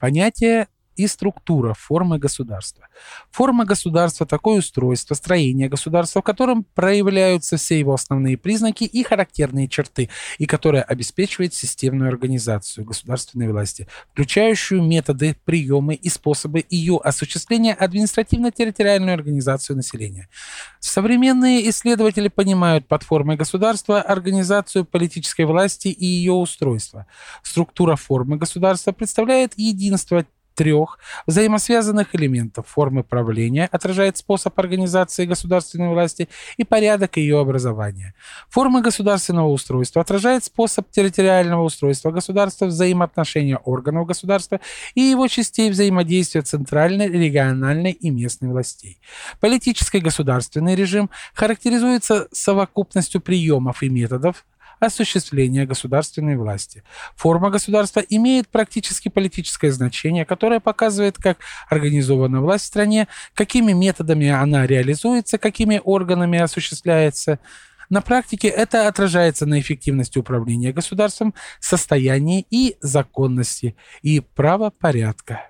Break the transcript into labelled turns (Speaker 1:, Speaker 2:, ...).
Speaker 1: Понятие и структура формы государства. Форма государства – такое устройство, строение государства, в котором проявляются все его основные признаки и характерные черты, и которое обеспечивает системную организацию государственной власти, включающую методы, приемы и способы ее осуществления административно-территориальную организацию населения. Современные исследователи понимают под формой государства организацию политической власти и ее устройство. Структура формы государства представляет единство трех взаимосвязанных элементов формы правления отражает способ организации государственной власти и порядок ее образования. Форма государственного устройства отражает способ территориального устройства государства, взаимоотношения органов государства и его частей взаимодействия центральной, региональной и местной властей. Политический государственный режим характеризуется совокупностью приемов и методов, осуществления государственной власти. Форма государства имеет практически политическое значение, которое показывает, как организована власть в стране, какими методами она реализуется, какими органами осуществляется. На практике это отражается на эффективности управления государством, состоянии и законности и правопорядка.